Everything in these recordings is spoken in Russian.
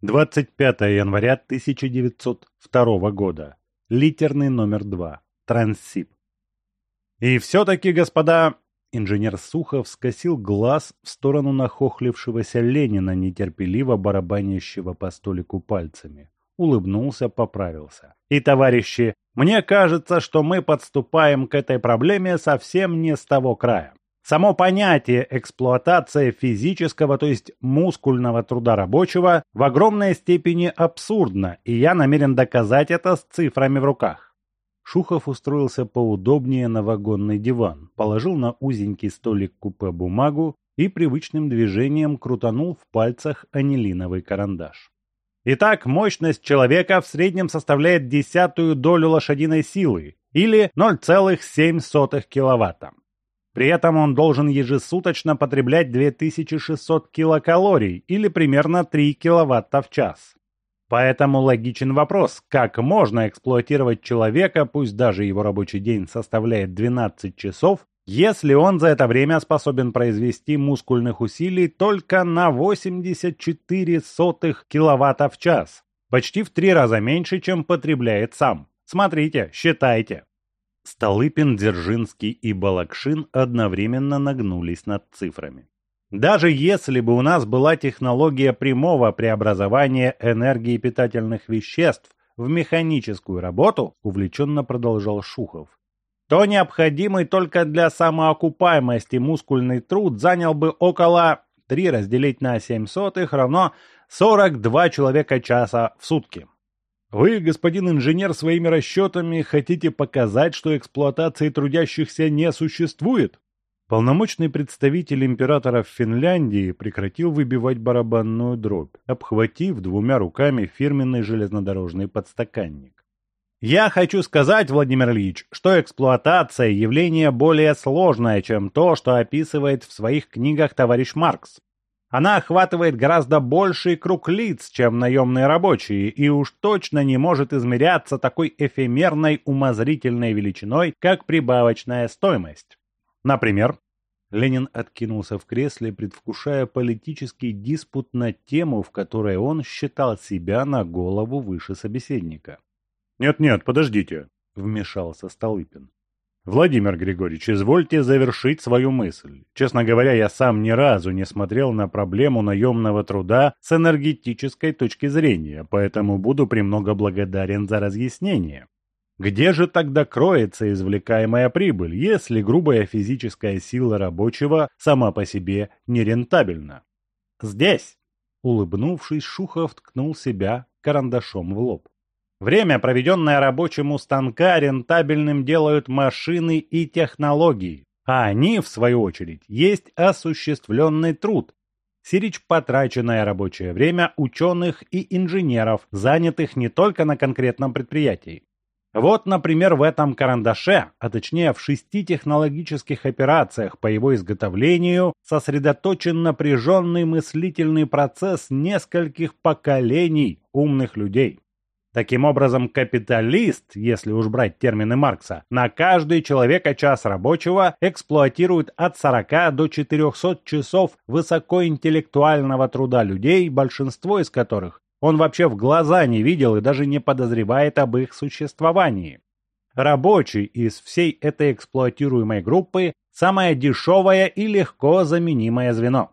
25 января 1902 года. Литерный номер 2. Транссиб. И все-таки, господа, инженер Сухов скосил глаз в сторону нахохлившегося Ленина, нетерпеливо барабанящего по столику пальцами. Улыбнулся, поправился. И, товарищи, мне кажется, что мы подступаем к этой проблеме совсем не с того края. Само понятие эксплуатация физического, то есть мускульного труда рабочего, в огромной степени абсурдно, и я намерен доказать это с цифрами в руках. Шухов устроился поудобнее на вагонный диван, положил на узенький столик купе бумагу и привычным движением крутанул в пальцах анилиновый карандаш. Итак, мощность человека в среднем составляет десятую долю лошадиной силы, или 0,7 киловатта. При этом он должен ежесуточно потреблять 2600 килокалорий или примерно 3 киловатта в час. Поэтому логичен вопрос, как можно эксплуатировать человека, пусть даже его рабочий день составляет 12 часов, если он за это время способен произвести мускульных усилий только на 84 сотых киловатта в час, почти в три раза меньше, чем потребляет сам. Смотрите, считайте. Столыпин, Дзержинский и Балакшин одновременно нагнулись над цифрами. Даже если бы у нас была технология прямого преобразования энергии питательных веществ в механическую работу, увлеченно продолжал Шухов, то необходимый только для самоокупаемости мускульный труд занял бы около 3 разделить на 7 сотых равно 42 человека часа в сутки. Вы, господин инженер, своими расчетами хотите показать, что эксплуатации трудящихся не существует? Полномочный представитель императора в Финляндии прекратил выбивать барабанную дробь, обхватив двумя руками фирменный железнодорожный подстаканник. Я хочу сказать, Владимир Ильич, что эксплуатация – явление более сложное, чем то, что описывает в своих книгах товарищ Маркс. Она охватывает гораздо больший круг лиц, чем наемные рабочие, и уж точно не может измеряться такой эфемерной умозрительной величиной, как прибавочная стоимость. Например, Ленин откинулся в кресле, предвкушая политический диспут на тему, в которой он считал себя на голову выше собеседника. «Нет-нет, подождите», — вмешался Столыпин. Владимир Григорьевич, извольте завершить свою мысль. Честно говоря, я сам ни разу не смотрел на проблему наемного труда с энергетической точки зрения, поэтому буду премного благодарен за разъяснение. Где же тогда кроется извлекаемая прибыль, если грубая физическая сила рабочего сама по себе нерентабельна? Здесь, улыбнувшись, Шухов ткнул себя карандашом в лоб. Время, проведенное рабочим у станка, рентабельным делают машины и технологии, а они, в свою очередь, есть осуществленный труд. Сирич потраченное рабочее время ученых и инженеров, занятых не только на конкретном предприятии. Вот, например, в этом карандаше, а точнее в шести технологических операциях по его изготовлению, сосредоточен напряженный мыслительный процесс нескольких поколений умных людей. Таким образом, капиталист, если уж брать термины Маркса, на каждый человека час рабочего эксплуатирует от 40 до 400 часов высокоинтеллектуального труда людей, большинство из которых он вообще в глаза не видел и даже не подозревает об их существовании. Рабочий из всей этой эксплуатируемой группы – самое дешевое и легко заменимое звено.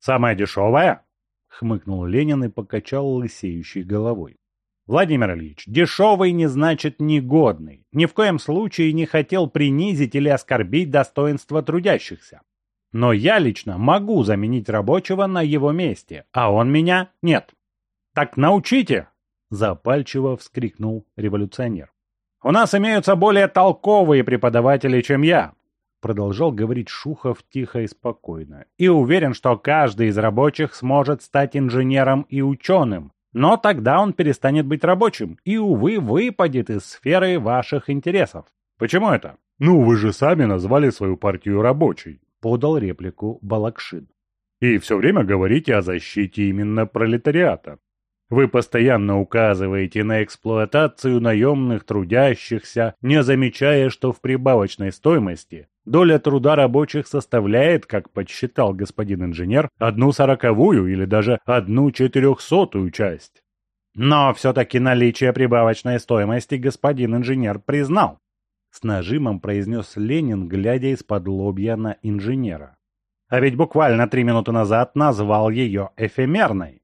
«Самое дешевое?» – хмыкнул Ленин и покачал лысеющей головой. Владимир Ильич, дешевый не значит негодный. Ни в коем случае не хотел принизить или оскорбить достоинство трудящихся. Но я лично могу заменить рабочего на его месте, а он меня нет. Так научите! Запальчиво вскрикнул революционер. У нас имеются более толковые преподаватели, чем я, продолжал говорить Шухов тихо и спокойно, и уверен, что каждый из рабочих сможет стать инженером и ученым, но тогда он перестанет быть рабочим и, увы, выпадет из сферы ваших интересов. Почему это? Ну, вы же сами назвали свою партию рабочей, подал реплику Балакшин. И все время говорите о защите именно пролетариата. Вы постоянно указываете на эксплуатацию наемных трудящихся, не замечая, что в прибавочной стоимости доля труда рабочих составляет, как подсчитал господин инженер, одну сороковую или даже одну четырехсотую часть. Но все-таки наличие прибавочной стоимости господин инженер признал. С нажимом произнес Ленин, глядя из-под лобья на инженера. А ведь буквально три минуты назад назвал ее эфемерной.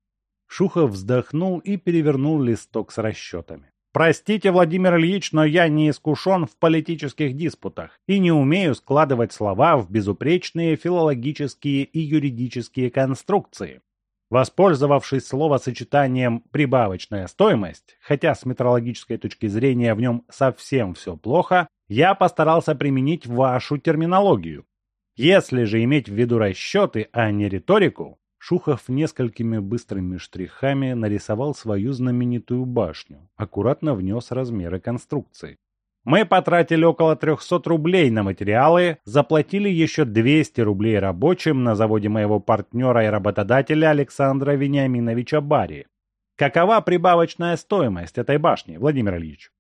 Шухов вздохнул и перевернул листок с расчетами. «Простите, Владимир Ильич, но я не искушен в политических диспутах и не умею складывать слова в безупречные филологические и юридические конструкции. Воспользовавшись словосочетанием «прибавочная стоимость», хотя с метрологической точки зрения в нем совсем все плохо, я постарался применить вашу терминологию. Если же иметь в виду расчеты, а не риторику, Шухов несколькими быстрыми штрихами нарисовал свою знаменитую башню, аккуратно внес размеры конструкции. Мы потратили около 300 рублей на материалы, заплатили еще 200 рублей рабочим на заводе моего партнера и работодателя Александра Вениаминовича Бари. Какова прибавочная стоимость этой башни, Владимир Ильич?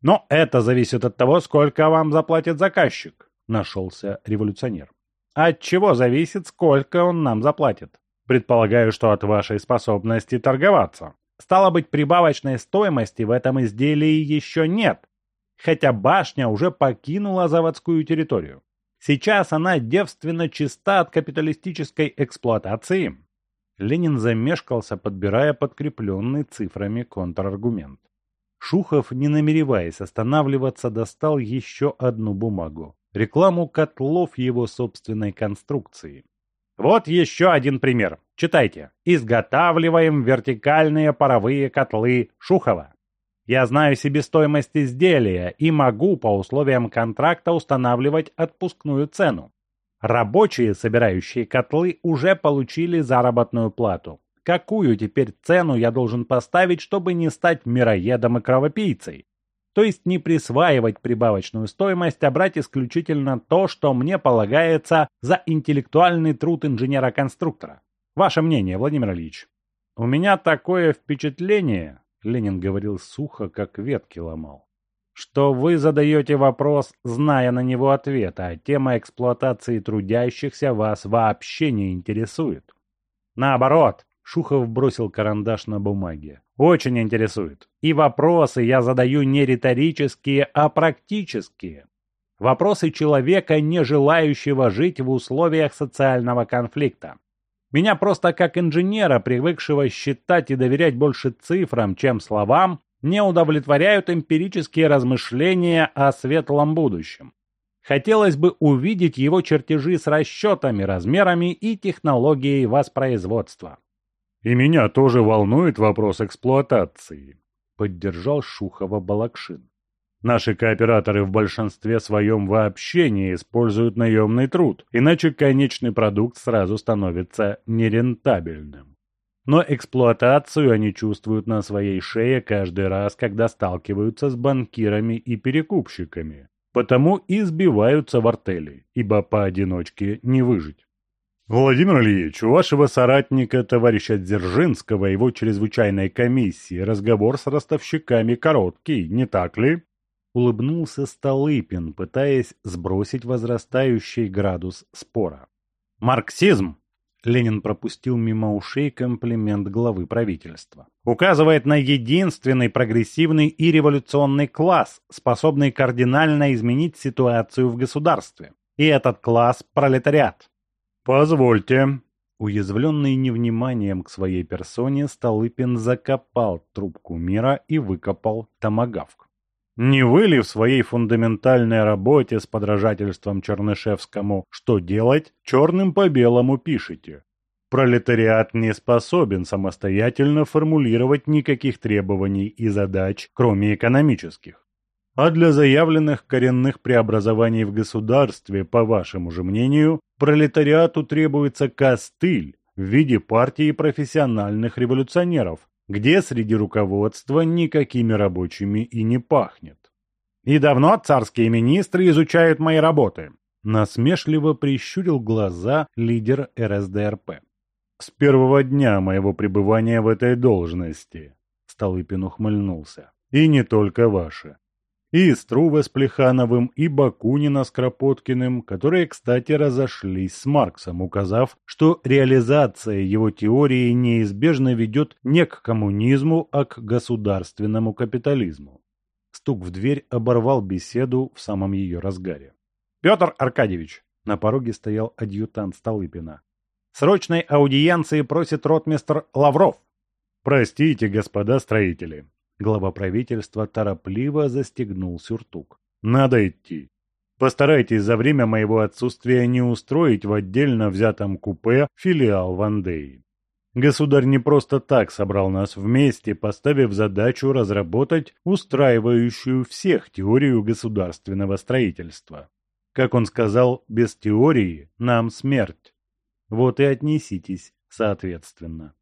Но это зависит от того, сколько вам заплатит заказчик, нашелся революционер. От чего зависит, сколько он нам заплатит? Предполагаю, что от вашей способности торговаться. Стало быть, прибавочной стоимости в этом изделии еще нет, хотя башня уже покинула заводскую территорию. Сейчас она девственно чиста от капиталистической эксплуатации. Ленин замешкался, подбирая подкрепленный цифрами контраргумент. Шухов, не намереваясь останавливаться, достал еще одну бумагу. Рекламу котлов его собственной конструкции. Вот еще один пример. Читайте. Изготавливаем вертикальные паровые котлы Шухова. Я знаю себестоимость изделия и могу по условиям контракта устанавливать отпускную цену. Рабочие, собирающие котлы, уже получили заработную плату. Какую теперь цену я должен поставить, чтобы не стать мироедом и кровопийцей? То есть не присваивать прибавочную стоимость, а брать исключительно то, что мне полагается за интеллектуальный труд инженера-конструктора. Ваше мнение, Владимир Ильич? У меня такое впечатление, Ленин говорил сухо, как ветки ломал, что вы задаете вопрос, зная на него ответ, а тема эксплуатации трудящихся вас вообще не интересует. Наоборот, Шухов бросил карандаш на бумаге. Очень интересует. И вопросы я задаю не риторические, а практические. Вопросы человека, не желающего жить в условиях социального конфликта. Меня просто как инженера, привыкшего считать и доверять больше цифрам, чем словам, не удовлетворяют эмпирические размышления о светлом будущем. Хотелось бы увидеть его чертежи с расчетами, размерами и технологией воспроизводства. И меня тоже волнует вопрос эксплуатации, поддержал Шухова Балакшин. Наши кооператоры в большинстве своем вообще не используют наемный труд, иначе конечный продукт сразу становится нерентабельным. Но эксплуатацию они чувствуют на своей шее каждый раз, когда сталкиваются с банкирами и перекупщиками. Потому и сбиваются в артели, ибо поодиночке не выжить. Владимир Ильич, у вашего соратника, товарища Дзержинского, его чрезвычайной комиссии, разговор с ростовщиками короткий, не так ли? Улыбнулся Столыпин, пытаясь сбросить возрастающий градус спора. Марксизм, Ленин пропустил мимо ушей комплимент главы правительства. Указывает на единственный прогрессивный и революционный класс, способный кардинально изменить ситуацию в государстве. И этот класс – пролетариат. «Позвольте». Уязвленный невниманием к своей персоне, Столыпин закопал трубку мира и выкопал томагавк. Не вы ли в своей фундаментальной работе с подражательством Чернышевскому «Что делать?» черным по белому пишете? Пролетариат не способен самостоятельно формулировать никаких требований и задач, кроме экономических. А для заявленных коренных преобразований в государстве, по вашему же мнению, пролетариату требуется костыль в виде партии профессиональных революционеров, где среди руководства никакими рабочими и не пахнет. И давно царские министры изучают мои работы. Насмешливо прищурил глаза лидер РСДРП. с первого дня моего пребывания в этой должности. Столыпин ухмыльнулся. И не только ваши. И Струва с Плехановым, и Бакунина с Кропоткиным, которые, кстати, разошлись с Марксом, указав, что реализация его теории неизбежно ведет не к коммунизму, а к государственному капитализму. Стук в дверь оборвал беседу в самом ее разгаре. «Петр Аркадьевич!» На пороге стоял адъютант Столыпина. «Срочной аудиенции просит ротмистр Лавров!» «Простите, господа строители!» Глава правительства торопливо застегнул сюртук. «Надо идти. Постарайтесь за время моего отсутствия не устроить в отдельно взятом купе филиал Вандеи. Государь не просто так собрал нас вместе, поставив задачу разработать устраивающую всех теорию государственного строительства. Как он сказал, без теории нам смерть. Вот и отнеситесь соответственно.